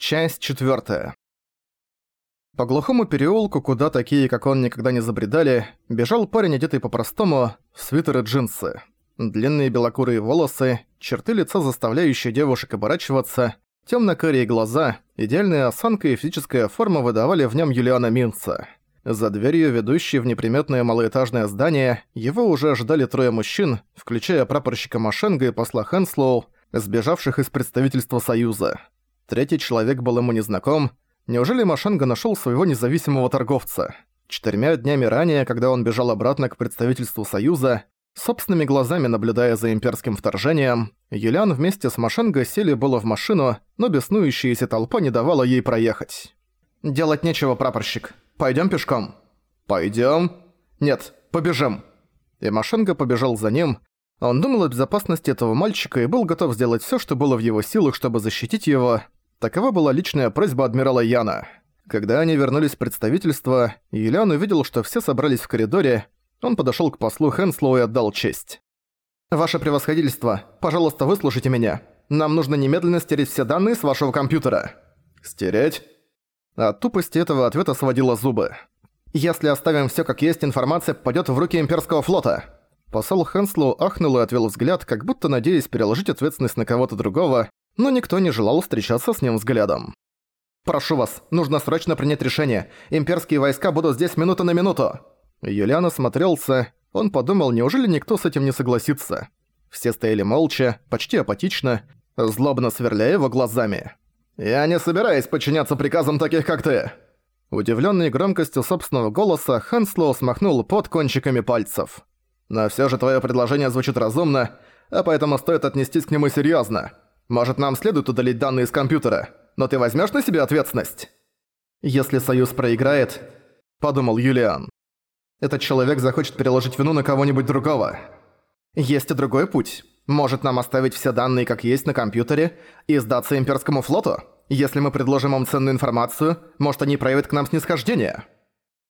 Часть четвертая. По глухому переулку, куда такие, как он, никогда не забредали, бежал парень, одетый по-простому, в свитер и джинсы. Длинные белокурые волосы, черты лица, заставляющие девушек оборачиваться, темно-карие глаза, идеальная осанка и физическая форма выдавали в нем Юлиана Минца. За дверью, ведущей в неприметное малоэтажное здание, его уже ожидали трое мужчин, включая прапорщика Машенга и посла Хэнслоу, сбежавших из представительства Союза. Третий человек был ему незнаком. Неужели Машенга нашел своего независимого торговца? Четырьмя днями ранее, когда он бежал обратно к представительству Союза, собственными глазами наблюдая за имперским вторжением, Юлиан вместе с Машенго сели было в машину, но беснующаяся толпа не давала ей проехать. «Делать нечего, прапорщик. Пойдём пешком». «Пойдём?» «Нет, побежим». И Машенго побежал за ним. Он думал о безопасности этого мальчика и был готов сделать всё, что было в его силах, чтобы защитить его, Такова была личная просьба адмирала Яна. Когда они вернулись в представительство, Юлиан увидел, что все собрались в коридоре, он подошёл к послу Хэнслоу и отдал честь. «Ваше превосходительство, пожалуйста, выслушайте меня. Нам нужно немедленно стереть все данные с вашего компьютера». «Стереть?» От тупости этого ответа сводило зубы. «Если оставим всё как есть, информация попадёт в руки имперского флота». Посол Хэнслоу ахнул и отвел взгляд, как будто надеясь переложить ответственность на кого-то другого, но никто не желал встречаться с ним взглядом. «Прошу вас, нужно срочно принять решение. Имперские войска будут здесь минута на минуту!» Юлиан осмотрелся. Он подумал, неужели никто с этим не согласится. Все стояли молча, почти апатично, злобно сверляя его глазами. «Я не собираюсь подчиняться приказам таких, как ты!» Удивленный громкостью собственного голоса, Ханслоу смахнул под кончиками пальцев. «Но все же твое предложение звучит разумно, а поэтому стоит отнестись к нему серьезно. Может, нам следует удалить данные из компьютера, но ты возьмешь на себя ответственность? Если Союз проиграет, подумал Юлиан. Этот человек захочет переложить вину на кого-нибудь другого. Есть и другой путь. Может нам оставить все данные как есть на компьютере и сдаться имперскому флоту? Если мы предложим им ценную информацию, может они проявят к нам снисхождение?»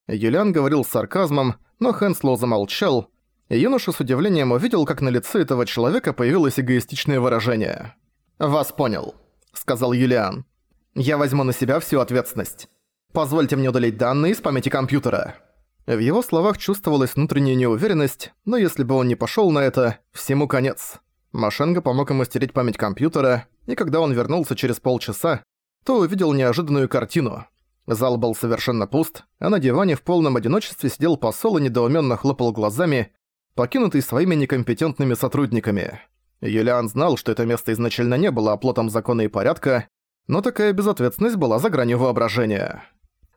Юлиан говорил с сарказмом, но Хэнслоу замолчал, и юноша с удивлением увидел, как на лице этого человека появилось эгоистичное выражение. «Вас понял», — сказал Юлиан. «Я возьму на себя всю ответственность. Позвольте мне удалить данные из памяти компьютера». В его словах чувствовалась внутренняя неуверенность, но если бы он не пошёл на это, всему конец. Машенго помог ему стереть память компьютера, и когда он вернулся через полчаса, то увидел неожиданную картину. Зал был совершенно пуст, а на диване в полном одиночестве сидел посол и недоуменно хлопал глазами, покинутый своими некомпетентными сотрудниками. Юлиан знал, что это место изначально не было оплотом закона и порядка, но такая безответственность была за гранью воображения.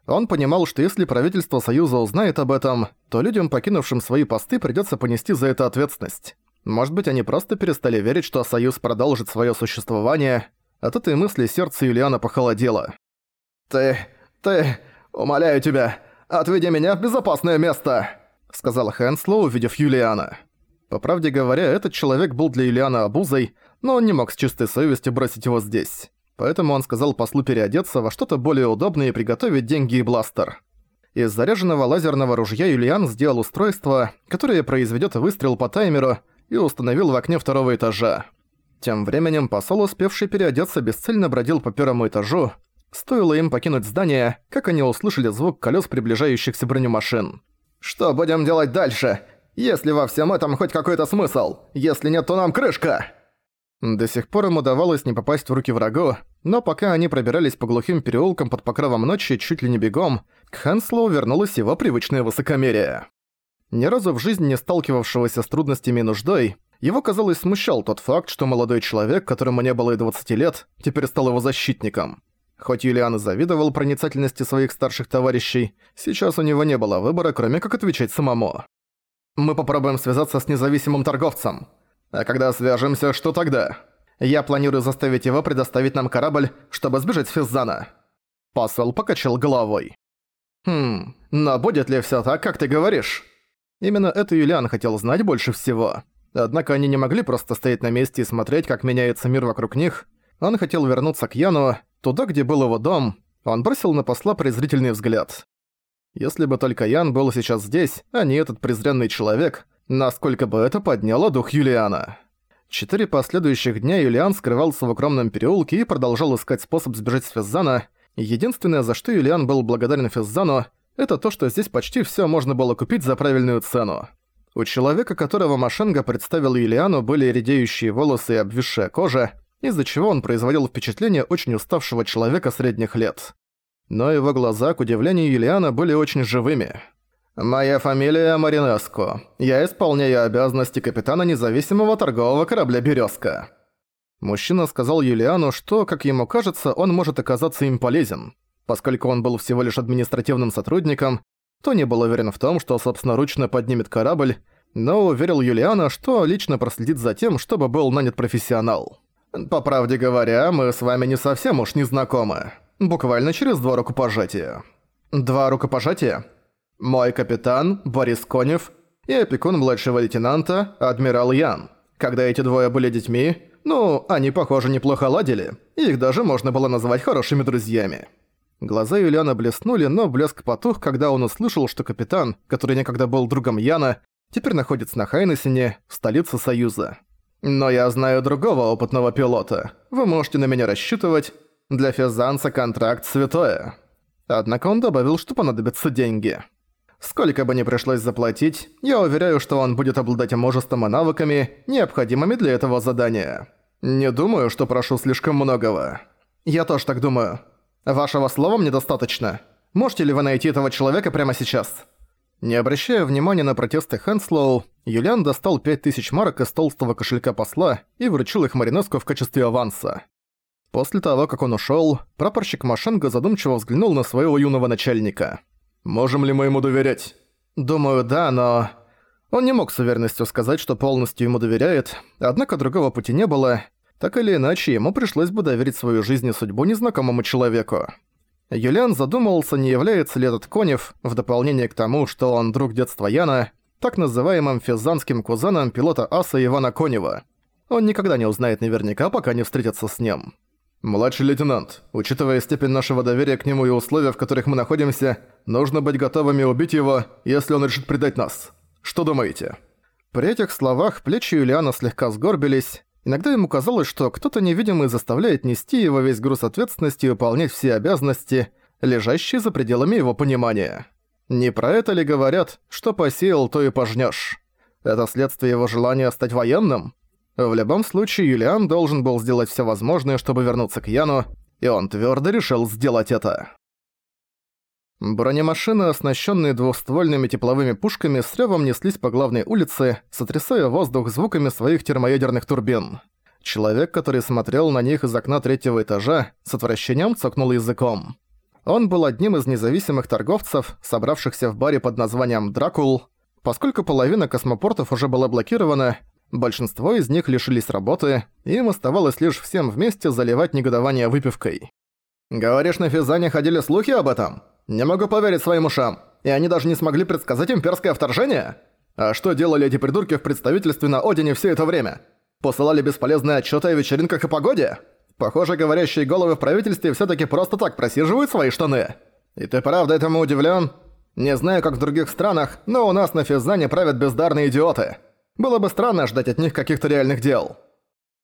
Он понимал, что если правительство Союза узнает об этом, то людям, покинувшим свои посты, придётся понести за это ответственность. Может быть, они просто перестали верить, что Союз продолжит своё существование. От этой мысли сердце Юлиана похолодело. «Ты... ты... умоляю тебя, отведи меня в безопасное место!» сказал Хэнслоу, увидев Юлиана. По правде говоря, этот человек был для Ильяна обузой, но он не мог с чистой совестью бросить его здесь. Поэтому он сказал послу переодеться во что-то более удобное и приготовить деньги и бластер. Из заряженного лазерного ружья Юлиан сделал устройство, которое произведет выстрел по таймеру, и установил в окне второго этажа. Тем временем посол, успевший переодеться, бесцельно бродил по первому этажу. Стоило им покинуть здание, как они услышали звук колес приближающихся бронемашин. «Что будем делать дальше? Если во всем этом хоть какой-то смысл. Если нет, то нам крышка!» До сих пор им удавалось не попасть в руки врагу, но пока они пробирались по глухим переулкам под покровом ночи чуть ли не бегом, к Хэнслоу вернулось его привычное высокомерие. Ни разу в жизни не сталкивавшегося с трудностями и нуждой, его, казалось, смущал тот факт, что молодой человек, которому не было и 20 лет, теперь стал его защитником. Хоть Юлиан и завидовал проницательности своих старших товарищей, сейчас у него не было выбора, кроме как отвечать самому. Мы попробуем связаться с независимым торговцем. А когда свяжемся, что тогда? Я планирую заставить его предоставить нам корабль, чтобы сбежать с Физзана». Посол покачал головой. «Хм, но будет ли всё так, как ты говоришь?» Именно это Юлиан хотел знать больше всего. Однако они не могли просто стоять на месте и смотреть, как меняется мир вокруг них. Он хотел вернуться к Яну, туда, где был его дом. Он бросил на посла презрительный взгляд. Если бы только Ян был сейчас здесь, а не этот презренный человек, насколько бы это подняло дух Юлиана. Четыре последующих дня Юлиан скрывался в укромном переулке и продолжал искать способ сбежать с Физзана. Единственное, за что Юлиан был благодарен Физзану, это то, что здесь почти всё можно было купить за правильную цену. У человека, которого Машенга представил Юлиану, были редеющие волосы и обвисшая кожа, из-за чего он производил впечатление очень уставшего человека средних лет. Но его глаза, к удивлению Юлиана, были очень живыми. «Моя фамилия Маринеско. Я исполняю обязанности капитана независимого торгового корабля «Берёзка». Мужчина сказал Юлиану, что, как ему кажется, он может оказаться им полезен. Поскольку он был всего лишь административным сотрудником, то не был уверен в том, что собственноручно поднимет корабль, но уверил Юлиана, что лично проследит за тем, чтобы был нанят профессионал. «По правде говоря, мы с вами не совсем уж не знакомы. Буквально через два рукопожатия». «Два рукопожатия?» Мой капитан, Борис Конев, и опекун младшего лейтенанта, адмирал Ян. Когда эти двое были детьми, ну, они, похоже, неплохо ладили, их даже можно было назвать хорошими друзьями. Глаза Юлиана блеснули, но блеск потух, когда он услышал, что капитан, который некогда был другом Яна, теперь находится на Хайнесене, столице Союза. Но я знаю другого опытного пилота. Вы можете на меня рассчитывать. Для физанца контракт святое. Однако он добавил, что понадобятся деньги. Сколько бы ни пришлось заплатить, я уверяю, что он будет обладать множеством и навыками, необходимыми для этого задания. Не думаю, что прошу слишком многого. Я тоже так думаю. Вашего слова мне достаточно. Можете ли вы найти этого человека прямо сейчас? Не обращая внимания на протесты Хэнслоу, Юлиан достал 5000 марок из толстого кошелька посла и вручил их Маринеску в качестве аванса. После того, как он ушёл, прапорщик Машенго задумчиво взглянул на своего юного начальника – Можем ли мы ему доверять? Думаю, да, но... Он не мог с уверенностью сказать, что полностью ему доверяет, однако другого пути не было. Так или иначе, ему пришлось бы доверить свою жизнь и судьбу незнакомому человеку. Юлиан задумывался, не является ли этот Конев, в дополнение к тому, что он друг детства Яна, так называемым физанским кузеном пилота аса Ивана Конева. Он никогда не узнает наверняка, пока не встретится с ним. «Младший лейтенант, учитывая степень нашего доверия к нему и условия, в которых мы находимся, нужно быть готовыми убить его, если он решит предать нас. Что думаете?» При этих словах плечи Юлиана слегка сгорбились. Иногда ему казалось, что кто-то невидимый заставляет нести его весь груз ответственности и выполнять все обязанности, лежащие за пределами его понимания. Не про это ли говорят, что посеял, то и пожнёшь? Это следствие его желания стать военным? В любом случае, Юлиан должен был сделать все возможное, чтобы вернуться к Яну, и он твердо решил сделать это. Бронемашины, оснащенные двухствольными тепловыми пушками, с ревом неслись по главной улице, сотрясая воздух звуками своих термоядерных турбин. Человек, который смотрел на них из окна третьего этажа, с отвращением цокнул языком. Он был одним из независимых торговцев, собравшихся в баре под названием «Дракул». Поскольку половина космопортов уже была блокирована, Большинство из них лишились работы, им оставалось лишь всем вместе заливать негодование выпивкой. «Говоришь, на Физане ходили слухи об этом? Не могу поверить своим ушам. И они даже не смогли предсказать имперское вторжение? А что делали эти придурки в представительстве на Одине все это время? Посылали бесполезные отчеты о вечеринках и погоде? Похоже, говорящие головы в правительстве все таки просто так просиживают свои штаны. И ты правда этому удивлен? Не знаю, как в других странах, но у нас на Физане правят бездарные идиоты». Было бы странно ждать от них каких-то реальных дел.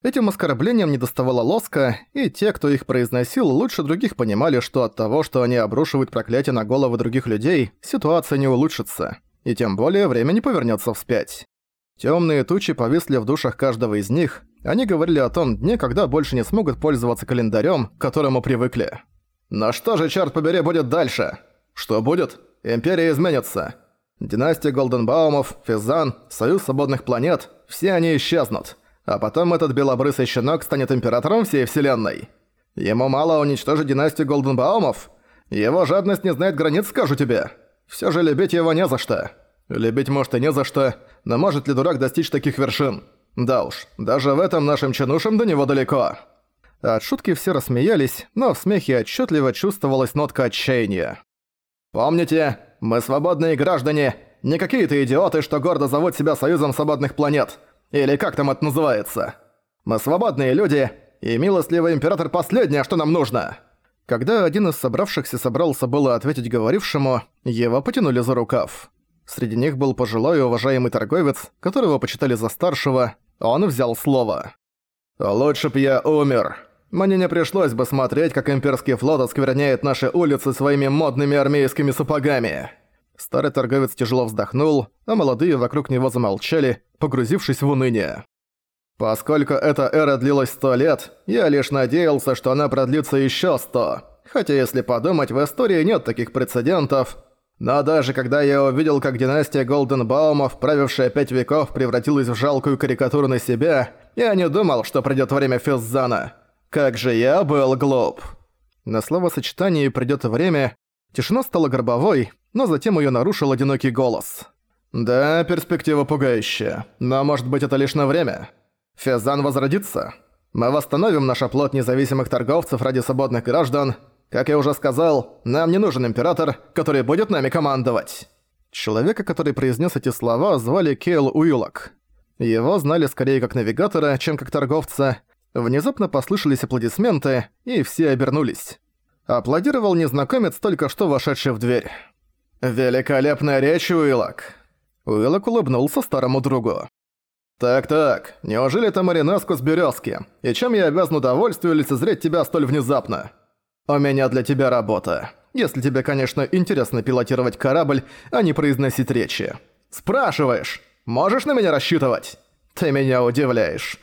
Этим оскорблением недоставало лоска, и те, кто их произносил, лучше других понимали, что от того, что они обрушивают проклятие на головы других людей, ситуация не улучшится, и тем более время не повернется вспять. Темные тучи повисли в душах каждого из них, они говорили о том дне, когда больше не смогут пользоваться календарем, к которому привыкли. Но что же, черт побери, будет дальше? Что будет? Империя изменится. Династия Голденбаумов, Физан, Союз Свободных Планет – все они исчезнут. А потом этот белобрысый щенок станет императором всей Вселенной. Ему мало уничтожить династию Голденбаумов? Его жадность не знает границ, скажу тебе. Все же любить его не за что. Любить может и не за что, но может ли дурак достичь таких вершин? Да уж, даже в этом нашим чинушам до него далеко. От шутки все рассмеялись, но в смехе отчетливо чувствовалась нотка отчаяния. «Помните, мы свободные граждане, не какие-то идиоты, что гордо зовут себя Союзом Свободных Планет. Или как там это называется. Мы свободные люди, и милостливый император последнее, что нам нужно». Когда один из собравшихся собрался было ответить говорившему, его потянули за рукав. Среди них был пожилой и уважаемый торговец, которого почитали за старшего. Он взял слово. «Лучше б я умер. Мне не пришлось бы смотреть, как имперский флот оскверняет наши улицы своими модными армейскими сапогами». Старый торговец тяжело вздохнул, а молодые вокруг него замолчали, погрузившись в уныние. Поскольку эта эра длилась сто лет, я лишь надеялся, что она продлится еще сто. Хотя, если подумать, в истории нет таких прецедентов. Но даже когда я увидел, как династия Голденбаумов, правившая пять веков, превратилась в жалкую карикатуру на себя, я не думал, что придёт время Физзана. Как же я был глуп. На словосочетании «придёт время» тишина стала гробовой, но затем её нарушил одинокий голос. «Да, перспектива пугающая, но может быть это лишь на время. Физан возродится. Мы восстановим наш оплот независимых торговцев ради свободных граждан, как я уже сказал, нам не нужен император, который будет нами командовать». Человека, который произнес эти слова, звали Кейл Уиллок. Его знали скорее как навигатора, чем как торговца. Внезапно послышались аплодисменты, и все обернулись. Аплодировал незнакомец, только что вошедший в дверь. «Великолепная речь, Уиллок!» Уиллок улыбнулся старому другу. «Так-так, неужели это Маринеску с Берёзки? И чем я обязан удовольствию лицезреть тебя столь внезапно?» «У меня для тебя работа. Если тебе, конечно, интересно пилотировать корабль, а не произносить речи. Спрашиваешь, можешь на меня рассчитывать? Ты меня удивляешь.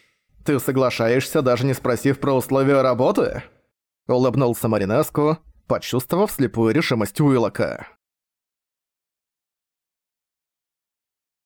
Ты соглашаешься, даже не спросив про условия работы?» Улыбнулся Маринеску, почувствовав слепую решимость Уиллока.